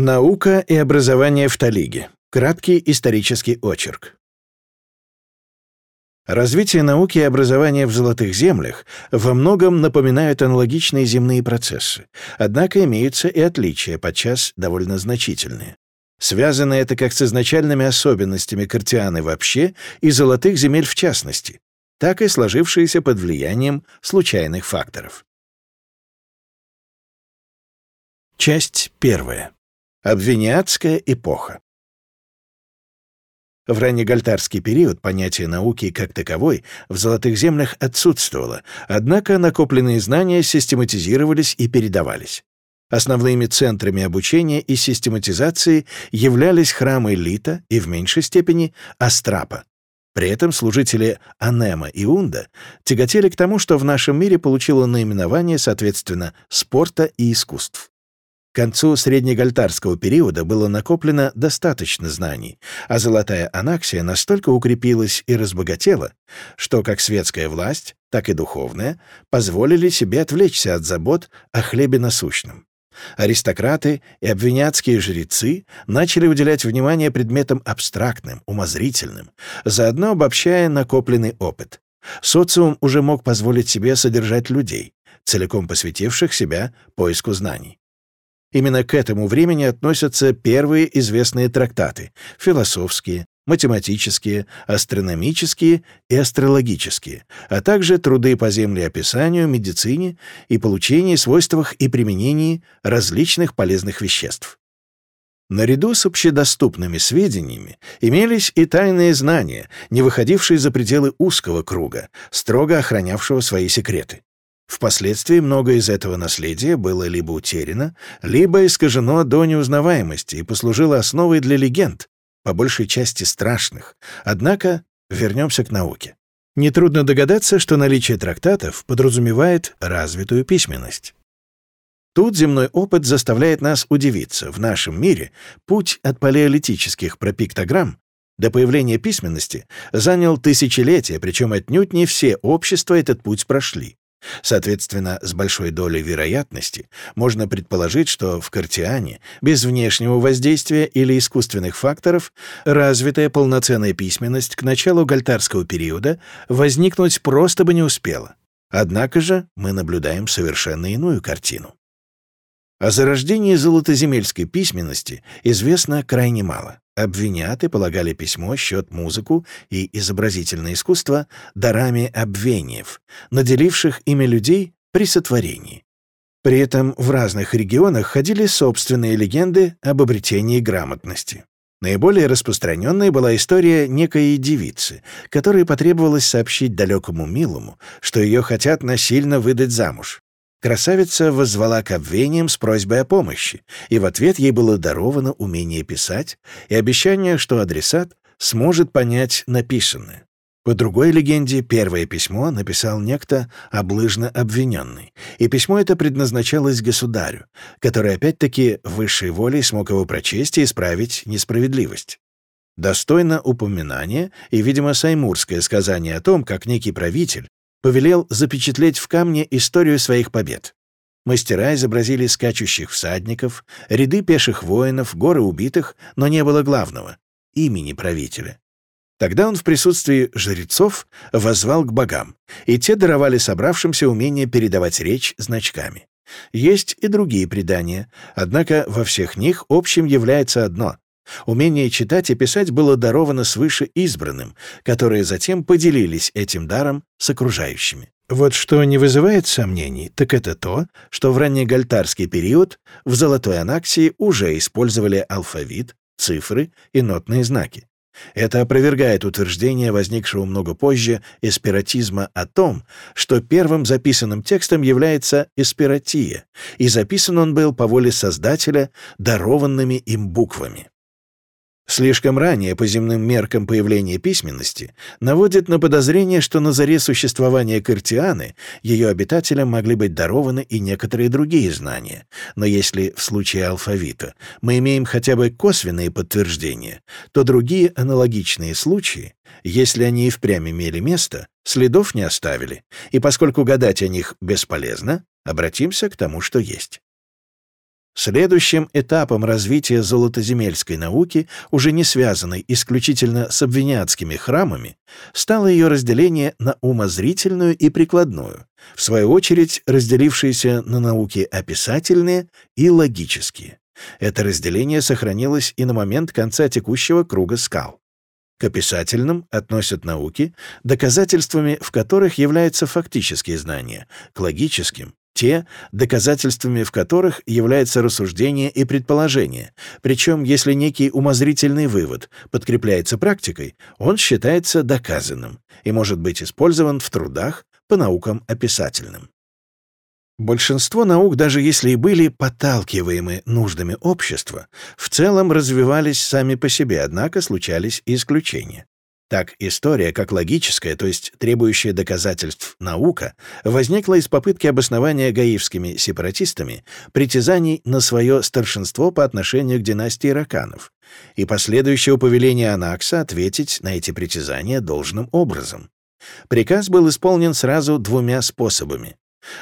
Наука и образование в Талиге. Краткий исторический очерк. Развитие науки и образования в Золотых землях во многом напоминают аналогичные земные процессы, однако имеются и отличия, подчас довольно значительные. Связано это как с изначальными особенностями Картианы вообще и Золотых земель в частности, так и сложившиеся под влиянием случайных факторов. Часть первая. Обвиниатская эпоха. В раннегальтарский период понятие науки как таковой в золотых землях отсутствовало, однако накопленные знания систематизировались и передавались. Основными центрами обучения и систематизации являлись храмы Лита и, в меньшей степени, Астрапа. При этом служители Анема и Унда тяготели к тому, что в нашем мире получило наименование, соответственно, спорта и искусств. Концу среднегальтарского периода было накоплено достаточно знаний, а золотая анаксия настолько укрепилась и разбогатела, что как светская власть, так и духовная позволили себе отвлечься от забот о хлебе насущном. Аристократы и обвинятские жрецы начали уделять внимание предметам абстрактным, умозрительным, заодно обобщая накопленный опыт. Социум уже мог позволить себе содержать людей, целиком посвятивших себя поиску знаний. Именно к этому времени относятся первые известные трактаты — философские, математические, астрономические и астрологические, а также труды по землеописанию, медицине и получении свойствах и применении различных полезных веществ. Наряду с общедоступными сведениями имелись и тайные знания, не выходившие за пределы узкого круга, строго охранявшего свои секреты. Впоследствии многое из этого наследия было либо утеряно, либо искажено до неузнаваемости и послужило основой для легенд, по большей части страшных. Однако вернемся к науке. Нетрудно догадаться, что наличие трактатов подразумевает развитую письменность. Тут земной опыт заставляет нас удивиться. В нашем мире путь от палеолитических пропиктограмм до появления письменности занял тысячелетия, причем отнюдь не все общества этот путь прошли. Соответственно, с большой долей вероятности можно предположить, что в Картиане без внешнего воздействия или искусственных факторов развитая полноценная письменность к началу гальтарского периода возникнуть просто бы не успела. Однако же мы наблюдаем совершенно иную картину. О зарождении золотоземельской письменности известно крайне мало. Обвиняты полагали письмо, счет, музыку и изобразительное искусство дарами обвениев, наделивших ими людей при сотворении. При этом в разных регионах ходили собственные легенды об обретении грамотности. Наиболее распространенной была история некой девицы, которой потребовалось сообщить далекому милому, что ее хотят насильно выдать замуж. Красавица воззвала к обвениям с просьбой о помощи, и в ответ ей было даровано умение писать и обещание, что адресат сможет понять написанное. По другой легенде, первое письмо написал некто облыжно обвиненный, и письмо это предназначалось государю, который опять-таки высшей волей смог его прочесть и исправить несправедливость. Достойно упоминания и, видимо, саймурское сказание о том, как некий правитель повелел запечатлеть в камне историю своих побед. Мастера изобразили скачущих всадников, ряды пеших воинов, горы убитых, но не было главного — имени правителя. Тогда он в присутствии жрецов воззвал к богам, и те даровали собравшимся умение передавать речь значками. Есть и другие предания, однако во всех них общим является одно Умение читать и писать было даровано свыше избранным, которые затем поделились этим даром с окружающими. Вот что не вызывает сомнений, так это то, что в раннегальтарский период в Золотой Анаксии уже использовали алфавит, цифры и нотные знаки. Это опровергает утверждение, возникшего много позже, эспиратизма о том, что первым записанным текстом является эспиратия, и записан он был по воле Создателя дарованными им буквами. Слишком ранее по земным меркам появление письменности наводит на подозрение, что на заре существования Картианы ее обитателям могли быть дарованы и некоторые другие знания. Но если в случае алфавита мы имеем хотя бы косвенные подтверждения, то другие аналогичные случаи, если они и впрямь имели место, следов не оставили, и поскольку гадать о них бесполезно, обратимся к тому, что есть. Следующим этапом развития золотоземельской науки, уже не связанной исключительно с обвиняцкими храмами, стало ее разделение на умозрительную и прикладную, в свою очередь разделившиеся на науки описательные и логические. Это разделение сохранилось и на момент конца текущего круга скал. К описательным относят науки, доказательствами в которых являются фактические знания, к логическим те, доказательствами в которых является рассуждение и предположение. Причем, если некий умозрительный вывод подкрепляется практикой, он считается доказанным и может быть использован в трудах по наукам описательным. Большинство наук, даже если и были подталкиваемы нуждами общества, в целом развивались сами по себе, однако случались исключения. Так, история, как логическая, то есть требующая доказательств наука, возникла из попытки обоснования гаивскими сепаратистами притязаний на свое старшинство по отношению к династии Раканов и последующего повеления Анакса ответить на эти притязания должным образом. Приказ был исполнен сразу двумя способами.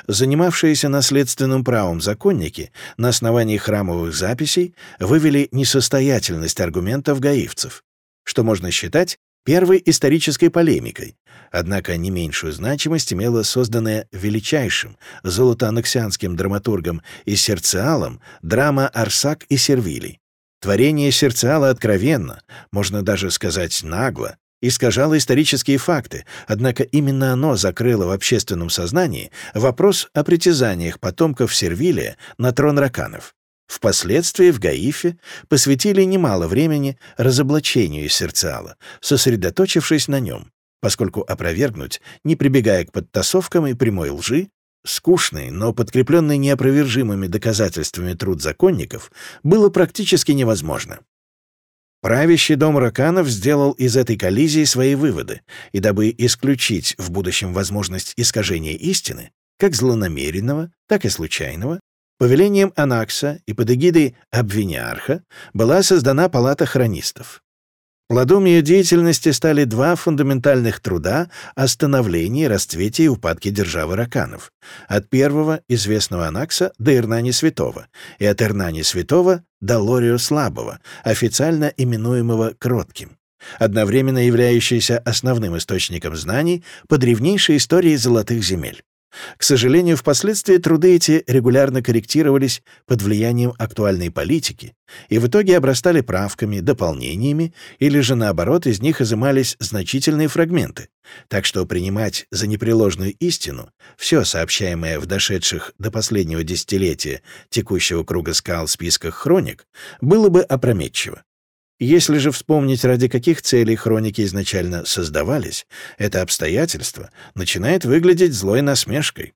Занимавшиеся наследственным правом законники на основании храмовых записей вывели несостоятельность аргументов гаивцев, что можно считать первой исторической полемикой, однако не меньшую значимость имела созданная величайшим золотоанаксианским драматургом и серциалом драма «Арсак и Сервилий». Творение серциала откровенно, можно даже сказать нагло, искажало исторические факты, однако именно оно закрыло в общественном сознании вопрос о притязаниях потомков Сервилия на трон раканов. Впоследствии в Гаифе посвятили немало времени разоблачению серциала, сосредоточившись на нем, поскольку опровергнуть, не прибегая к подтасовкам и прямой лжи, скучный, но подкрепленный неопровержимыми доказательствами труд законников, было практически невозможно. Правящий дом Раканов сделал из этой коллизии свои выводы, и дабы исключить в будущем возможность искажения истины, как злонамеренного, так и случайного, Повелением Анакса и под эгидой Обвиниарха была создана палата хронистов. Плодом ее деятельности стали два фундаментальных труда о становлении, расцвете и упадке державы Раканов. От первого, известного Анакса, до Ирнани Святого, и от Ирнани Святого до Лорио Слабого, официально именуемого Кротким одновременно являющийся основным источником знаний по древнейшей истории золотых земель. К сожалению, впоследствии труды эти регулярно корректировались под влиянием актуальной политики и в итоге обрастали правками, дополнениями или же, наоборот, из них изымались значительные фрагменты. Так что принимать за непреложную истину все сообщаемое в дошедших до последнего десятилетия текущего круга скал списках хроник было бы опрометчиво. Если же вспомнить, ради каких целей хроники изначально создавались, это обстоятельство начинает выглядеть злой насмешкой.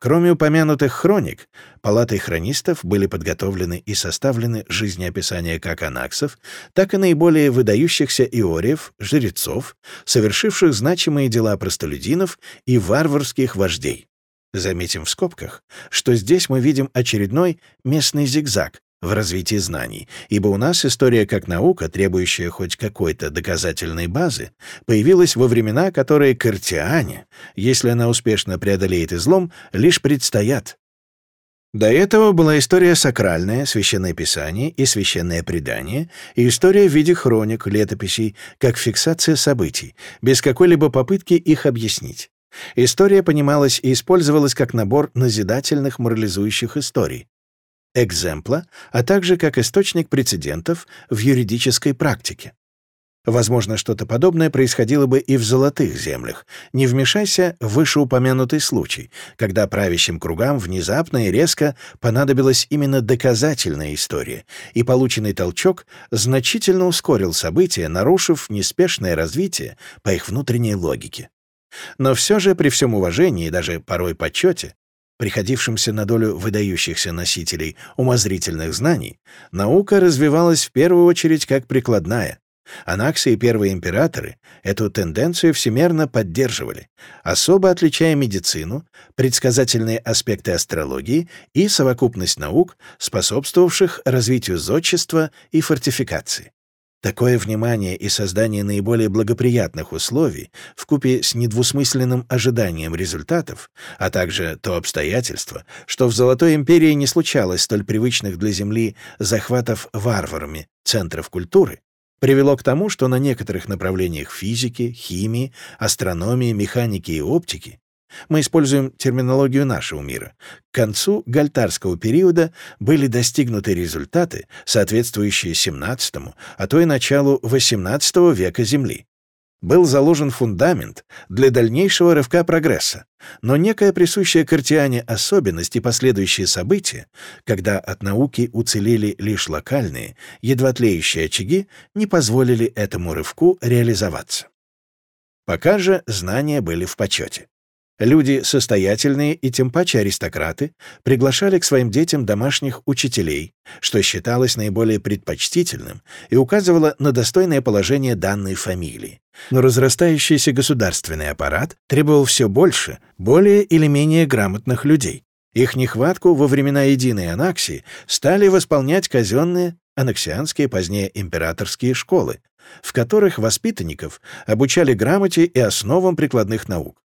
Кроме упомянутых хроник, палатой хронистов были подготовлены и составлены жизнеописания как анаксов, так и наиболее выдающихся иориев, жрецов, совершивших значимые дела простолюдинов и варварских вождей. Заметим в скобках, что здесь мы видим очередной местный зигзаг, в развитии знаний, ибо у нас история как наука, требующая хоть какой-то доказательной базы, появилась во времена, которые картиане, если она успешно преодолеет излом, лишь предстоят. До этого была история сакральная, священное писание и священное предание, и история в виде хроник, летописей, как фиксация событий, без какой-либо попытки их объяснить. История понималась и использовалась как набор назидательных морализующих историй, экземпла, а также как источник прецедентов в юридической практике. Возможно, что-то подобное происходило бы и в золотых землях. Не вмешайся в вышеупомянутый случай, когда правящим кругам внезапно и резко понадобилась именно доказательная история, и полученный толчок значительно ускорил события, нарушив неспешное развитие по их внутренней логике. Но все же, при всем уважении и даже порой почете, приходившимся на долю выдающихся носителей умозрительных знаний, наука развивалась в первую очередь как прикладная. Анаксы и первые императоры эту тенденцию всемерно поддерживали, особо отличая медицину, предсказательные аспекты астрологии и совокупность наук, способствовавших развитию зодчества и фортификации. Такое внимание и создание наиболее благоприятных условий вкупе с недвусмысленным ожиданием результатов, а также то обстоятельство, что в Золотой империи не случалось столь привычных для Земли захватов варварами центров культуры, привело к тому, что на некоторых направлениях физики, химии, астрономии, механики и оптики мы используем терминологию нашего мира. К концу гальтарского периода были достигнуты результаты, соответствующие XVII, а то и началу XVIII века Земли. Был заложен фундамент для дальнейшего рывка прогресса, но некая присущая Картиане особенность и последующие события, когда от науки уцелели лишь локальные, едва тлеющие очаги, не позволили этому рывку реализоваться. Пока же знания были в почете. Люди состоятельные и тем паче аристократы приглашали к своим детям домашних учителей, что считалось наиболее предпочтительным и указывало на достойное положение данной фамилии. Но разрастающийся государственный аппарат требовал все больше, более или менее грамотных людей. Их нехватку во времена единой анаксии стали восполнять казенные анаксианские, позднее императорские школы, в которых воспитанников обучали грамоте и основам прикладных наук.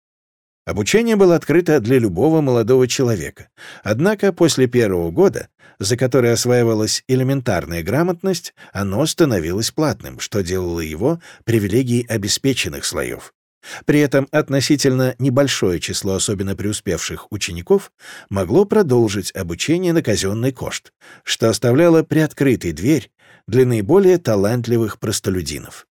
Обучение было открыто для любого молодого человека. Однако после первого года, за который осваивалась элементарная грамотность, оно становилось платным, что делало его привилегией обеспеченных слоев. При этом относительно небольшое число особенно преуспевших учеников могло продолжить обучение на казенный кошт, что оставляло приоткрытой дверь для наиболее талантливых простолюдинов.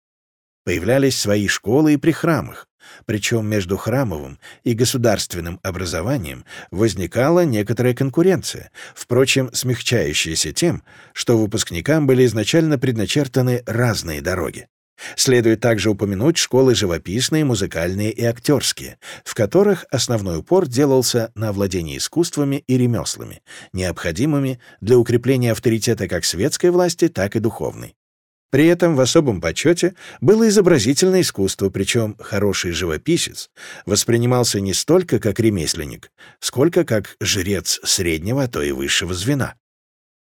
Появлялись свои школы и при храмах, причем между храмовым и государственным образованием возникала некоторая конкуренция, впрочем, смягчающаяся тем, что выпускникам были изначально предначертаны разные дороги. Следует также упомянуть школы живописные, музыкальные и актерские, в которых основной упор делался на владении искусствами и ремеслами, необходимыми для укрепления авторитета как светской власти, так и духовной. При этом в особом почете было изобразительное искусство, причем хороший живописец воспринимался не столько как ремесленник, сколько как жрец среднего, а то и высшего звена.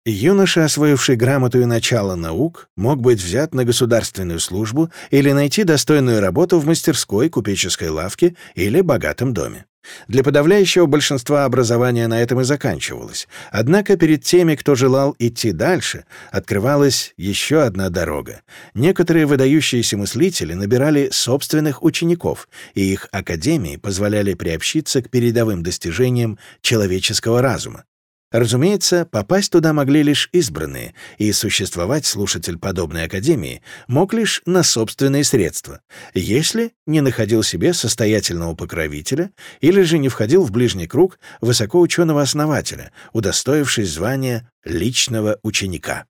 Юноша, освоивший грамоту и начало наук, мог быть взят на государственную службу или найти достойную работу в мастерской, купеческой лавке или богатом доме. Для подавляющего большинства образование на этом и заканчивалось. Однако перед теми, кто желал идти дальше, открывалась еще одна дорога. Некоторые выдающиеся мыслители набирали собственных учеников, и их академии позволяли приобщиться к передовым достижениям человеческого разума. Разумеется, попасть туда могли лишь избранные, и существовать слушатель подобной академии мог лишь на собственные средства, если не находил себе состоятельного покровителя или же не входил в ближний круг высокоученого основателя, удостоившись звания личного ученика.